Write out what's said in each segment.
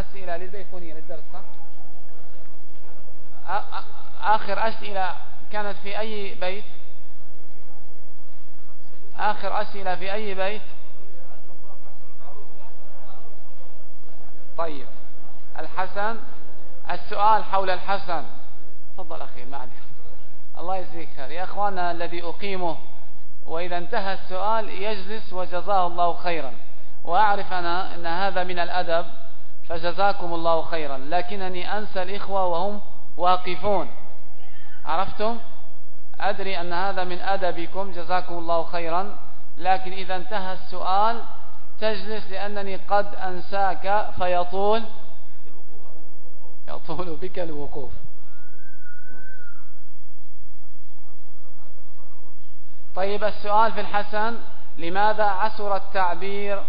أسئلة للبيقونية للدرس صح؟ آخر أسئلة كانت في أي بيت؟ آخر أسئلة في أي بيت؟ طيب الحسن السؤال حول الحسن. تفضل أخي معلش الله يجزيك خير. يا أخوانا الذي أقيمه وإذا انتهى السؤال يجلس وجزاه الله خيرا. وأعرف أنا أن هذا من الأدب فجزاكم الله خيرا. لكنني أنسى الإخوة وهم واقفون. عرفتم؟ أدري أن هذا من أدبكم. جزاكم الله خيرا. لكن إذا انتهى السؤال تجلس لأنني قد أنساك. فيطول. يطول بك الوقوف. طيب السؤال في الحسن. لماذا عسر التعبير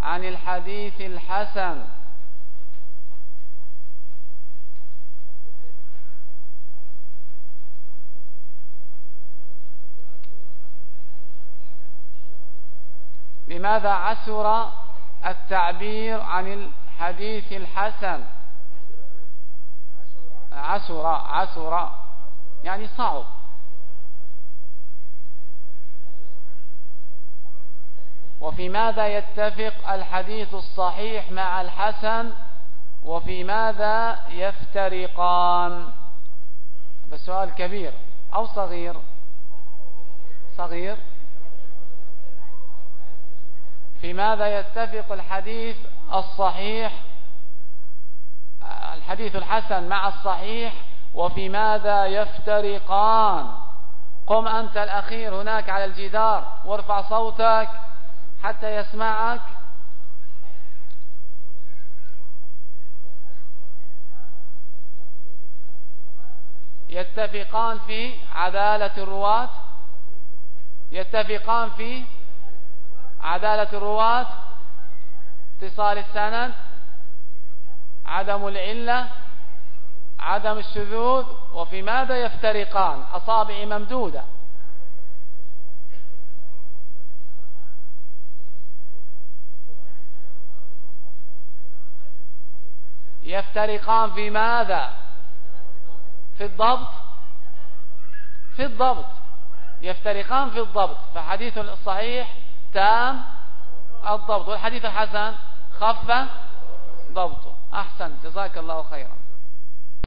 عن الحديث الحسن؟ لماذا عسر التعبير عن الحديث الحسن؟ عسر عسر يعني صعب. وفي ماذا يتفق الحديث الصحيح مع الحسن؟ وفي ماذا يفترقان؟ هذا سؤال كبير أو صغير؟ صغير؟ في ماذا يتفق الحديث الصحيح الحديث الحسن مع الصحيح وفي ماذا يفترقان؟ قم أنت الأخير هناك على الجدار وارفع صوتك حتى يسمعك. يتفقان في عدالة الرواة؟ يتفقان في عدالة الرواة اتصال السند عدم العلة عدم الشذوذ وفي ماذا يفترقان؟ أصابع ممدودة. يفترقان في ماذا؟ في الضبط. في الضبط. يفترقان في الضبط. فحديث الصحيح تام الضبط والحديث الحسن خف ضبطه. أحسن جزاك الله خيرا.